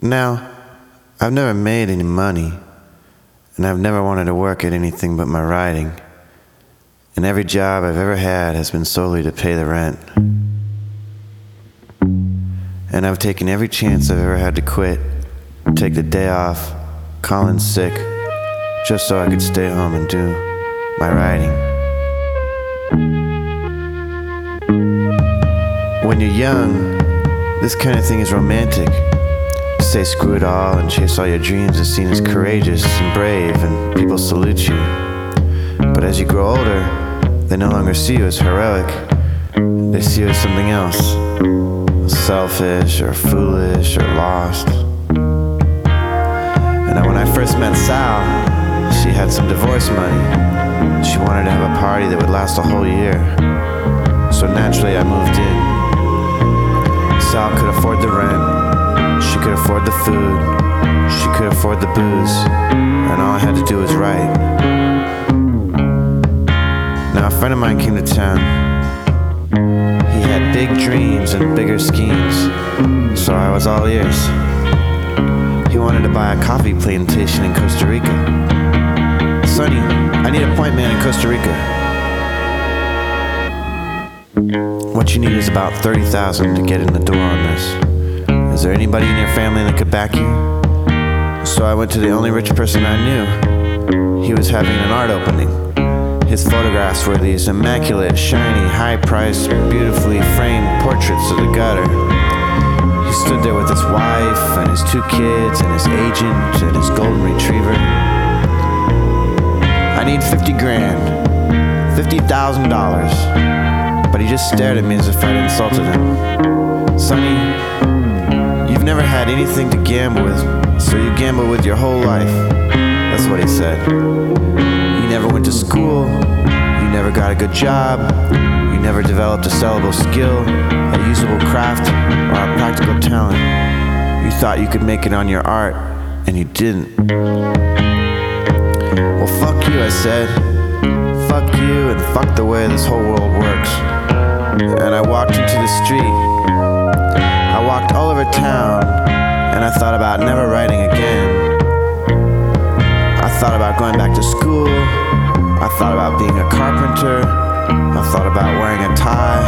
Now, I've never made any money, and I've never wanted to work at anything but my writing. And every job I've ever had has been solely to pay the rent. And I've taken every chance I've ever had to quit, take the day off, call in sick, just so I could stay home and do my writing. When you're young, this kind of thing is romantic. Say screw it all and chase all your dreams is seen as courageous and brave, and people salute you. But as you grow older, they no longer see you as heroic, they see you as something else selfish or foolish or lost. And when I first met Sal, she had some divorce money. She wanted to have a party that would last a whole year. So naturally, I moved in. Sal could afford the rent, she could afford the food, she could afford the booze, and all I had to do was write. Now, a friend of mine came to town. He had big dreams and bigger schemes, so I was all ears. He wanted to buy a coffee plantation in Costa Rica. Sonny, I need a point man in Costa Rica. What you need is about 30,000 to get in the door on this. Is there anybody in your family that could back you? So I went to the only rich person I knew. He was having an art opening. His photographs were these immaculate, shiny, high priced, beautifully framed portraits of the gutter. He stood there with his wife and his two kids and his agent and his golden retriever. I need 50 grand, $50,000. But he just stared at me as if I'd insulted him. Sonny, never had anything to gamble with, so you gamble with your whole life. That's what he said. You never went to school, you never got a good job, you never developed a sellable skill, a usable craft, or a practical talent. You thought you could make it on your art, and you didn't. Well, fuck you, I said. Fuck you, and fuck the way this whole world works. And I walked into the street. Over town, and I thought about never writing again. I thought about going back to school. I thought about being a carpenter. I thought about wearing a tie.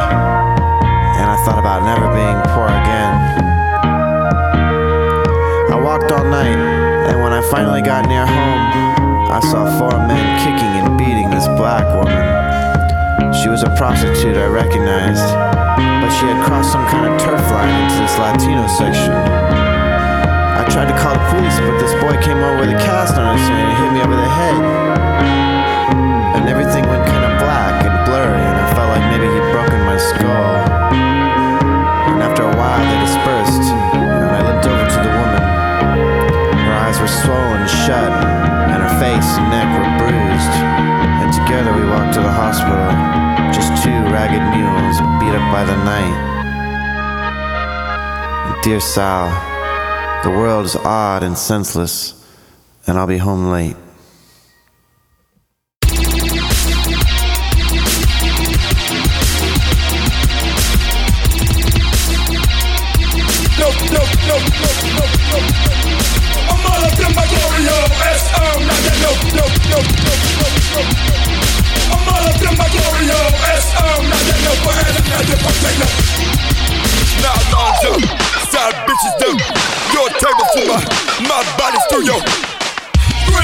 And I thought about never being poor again. I walked all night, and when I finally got near home, I saw four men kicking and beating this black woman. She was a prostitute I recognized, she had crossed some kind of turf line into this Latino section. I tried to call the police, but this boy came over with a cast on his hand and hit me over the head and everything went kind of black and blurry, and I felt like maybe he'd broken my skull. By the night. Dear Sal, the world is odd and senseless, and I'll be home late.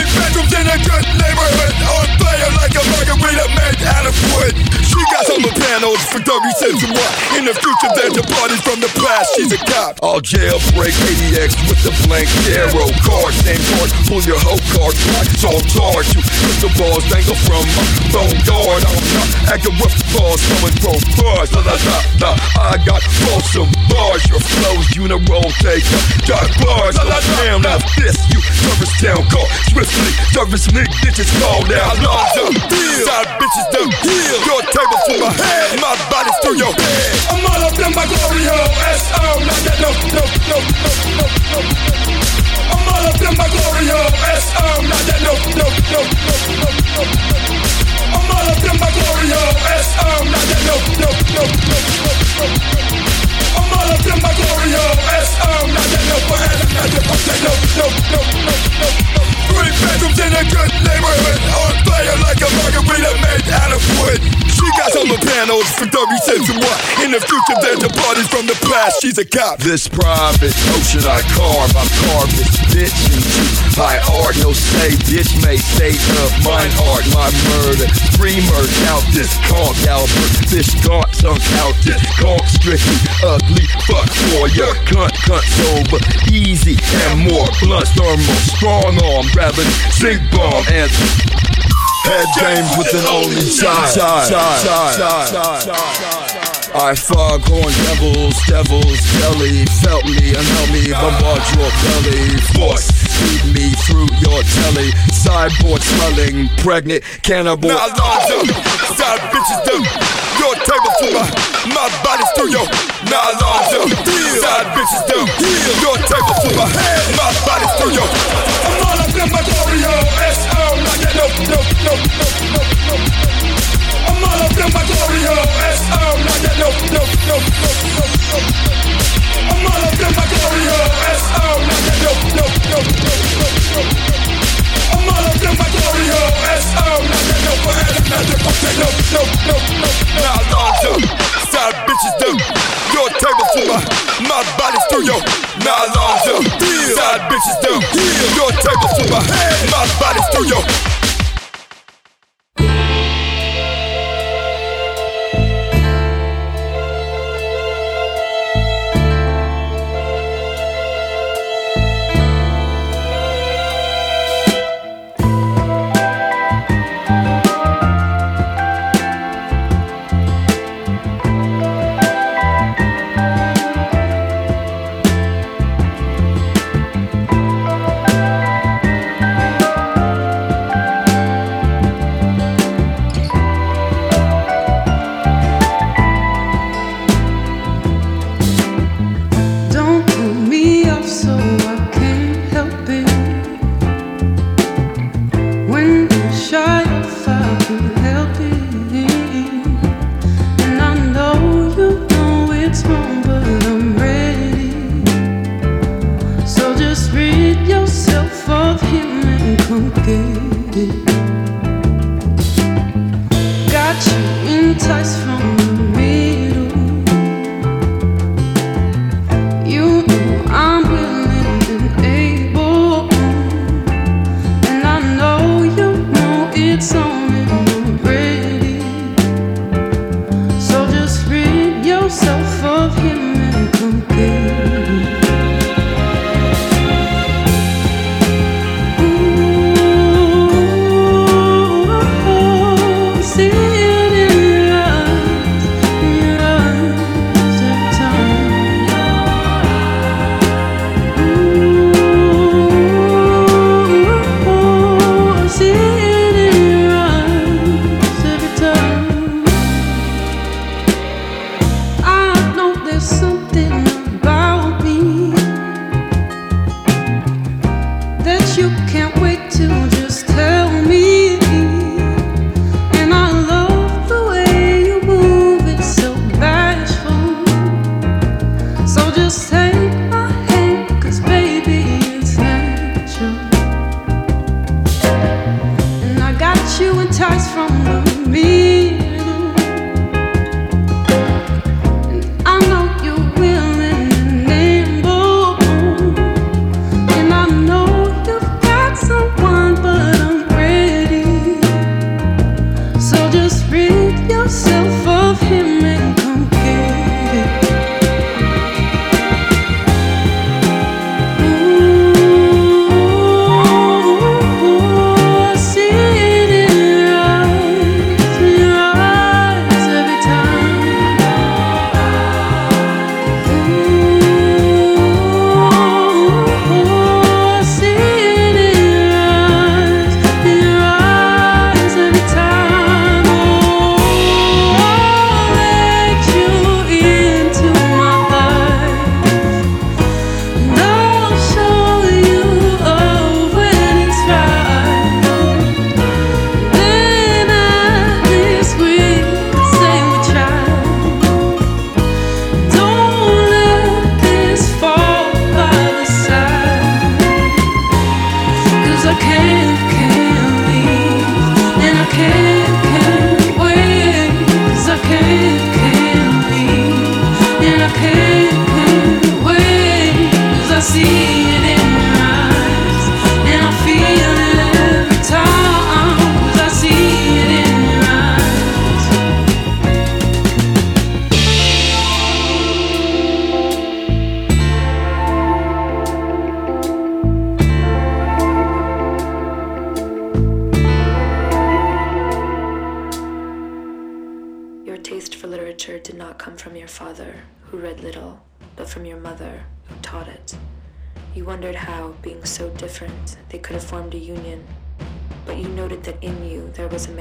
Get ready she's a cop. All jailbreak ADX with the blank arrow card. Name card, pull your whole card. It's all charge. You the balls dangle from my phone guard. I'm not acting rough balls coming from bars. La la la la. I got awesome bars. Your flows, take Dark bars. La la down now this. You service town call. Swiftly, service nigga bitches called out. Laws up. Side bitches don't deal. Your table for my head. My body's through your head. I'm all up in my glory hole. S.O. Not that no, no, no, no, no, no. I'm all up in my glory hole. S.O. Not that no, no, no, no, no, no. I'm all up in my glory hole. S.O. Not that no, no, no, no, no, no. in a good neighborhood. Or playing like a margarita made out of wood drugs for 30 cents and what? In the future, there's a parties from the past. She's a cop. This private ocean I carve, I carve this bitch into high art. No say, bitch may state of mine art. My murder, free murder out this conk Albert. Fish gaunt, sunk out this conk strictly ugly. Fuck for your cunt, cunt sober, easy and more blunt, thermal, strong arm, gravity, zinc bomb, and head games with an only side. side, side, side I fog on devils, devils, jelly, felt me, unheld me, bombard your belly, force, feed me through your telly, sideboard smelling, pregnant, cannibal. Now, Lonzo, side bitches do. Your table for my, my body's through your, now, Lonzo, side bitches do. Your table for my, my body's through your, I'm all up in my get no, no, no, no, no. I'm all up in my Oreo, S.O., no, no, no, no, no. I'm all up in my Oreo, S.O., no, no, no, no, no. I'm all up in my Oreo, S.O., get no, no, no, no. Now, side bitches do your table for my, my body's through your, now, side bitches do your table for my, my body's through your.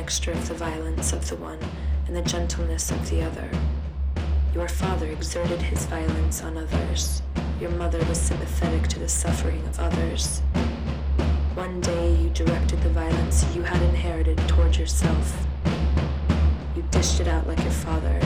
Mixture of the violence of the one and the gentleness of the other. Your father exerted his violence on others. Your mother was sympathetic to the suffering of others. One day you directed the violence you had inherited toward yourself. You dished it out like your father,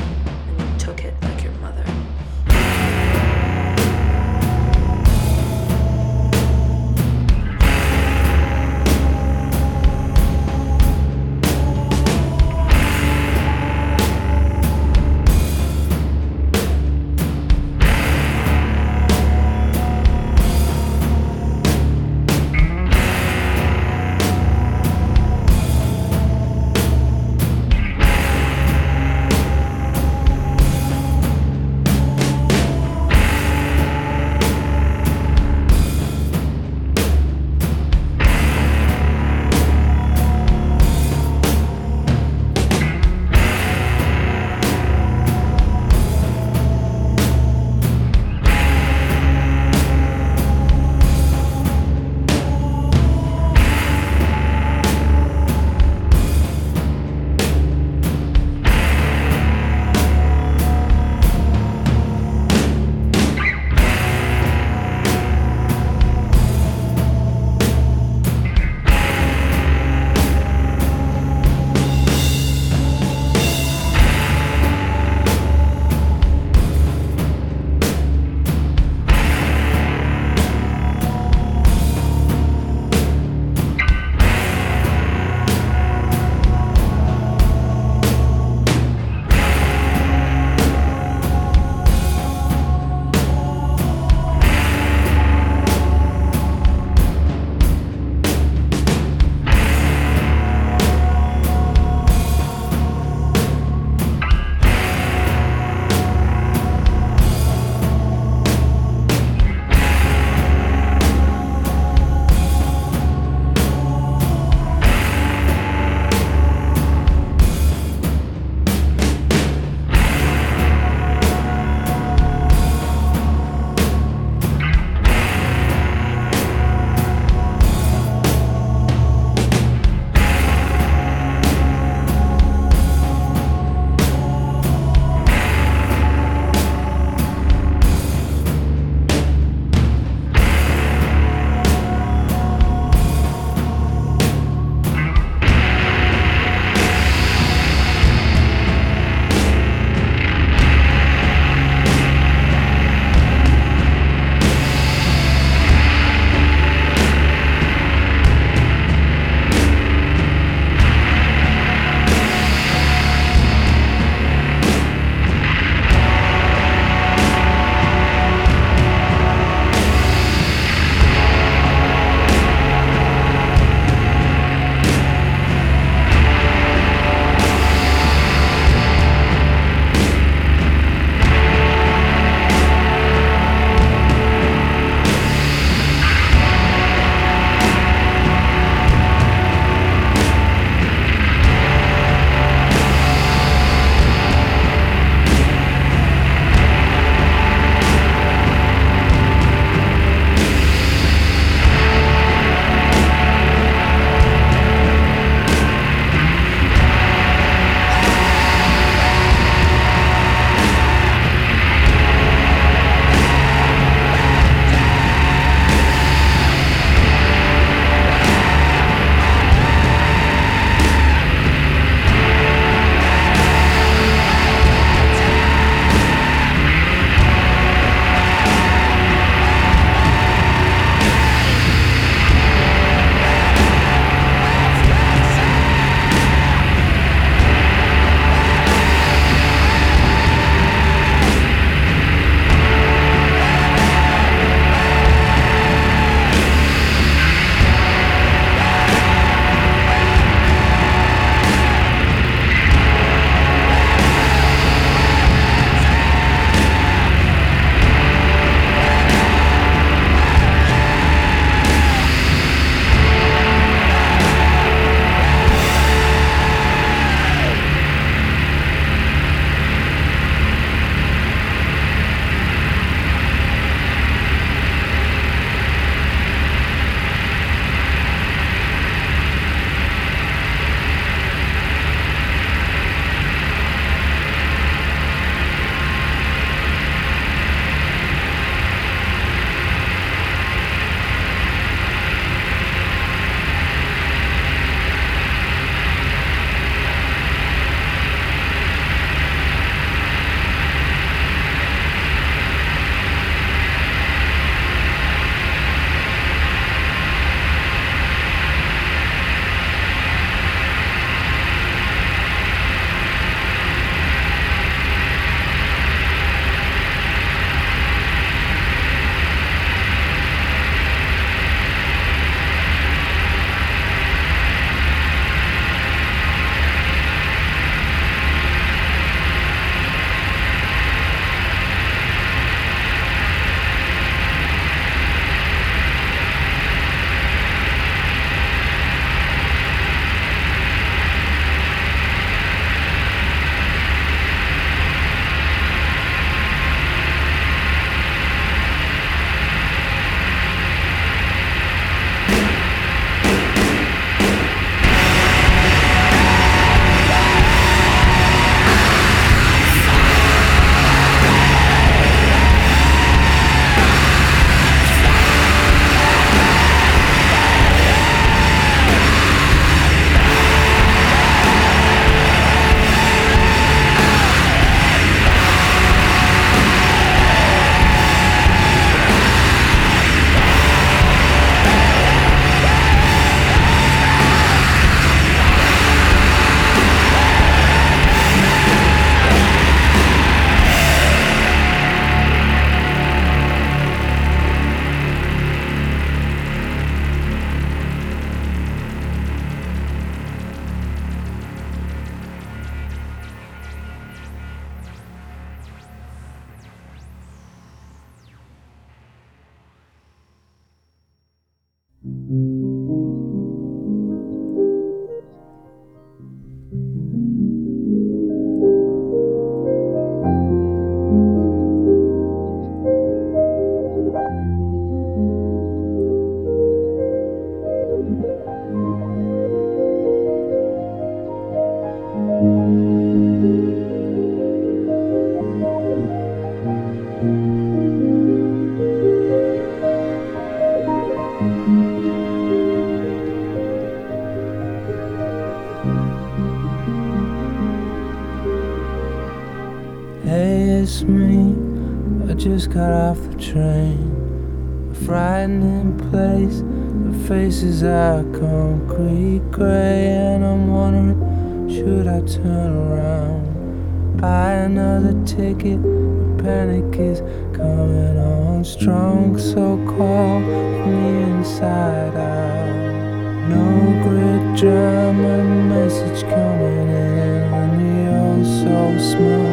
just got off the train. A frightening place, the faces are concrete gray, and I'm wondering should I turn around, buy another ticket? The panic is coming on strong, so cold from the inside out. No grid drama, message coming in on the so small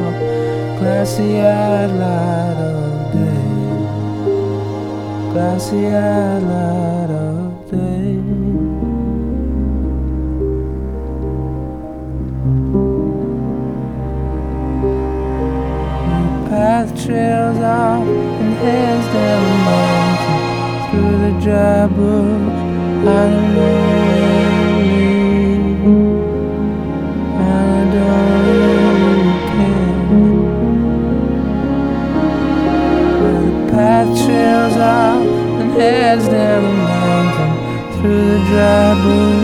glassy eyed light of day, glassy eyed light of day. The path trails off and heads down the mountain through the dry bush. I don't know dry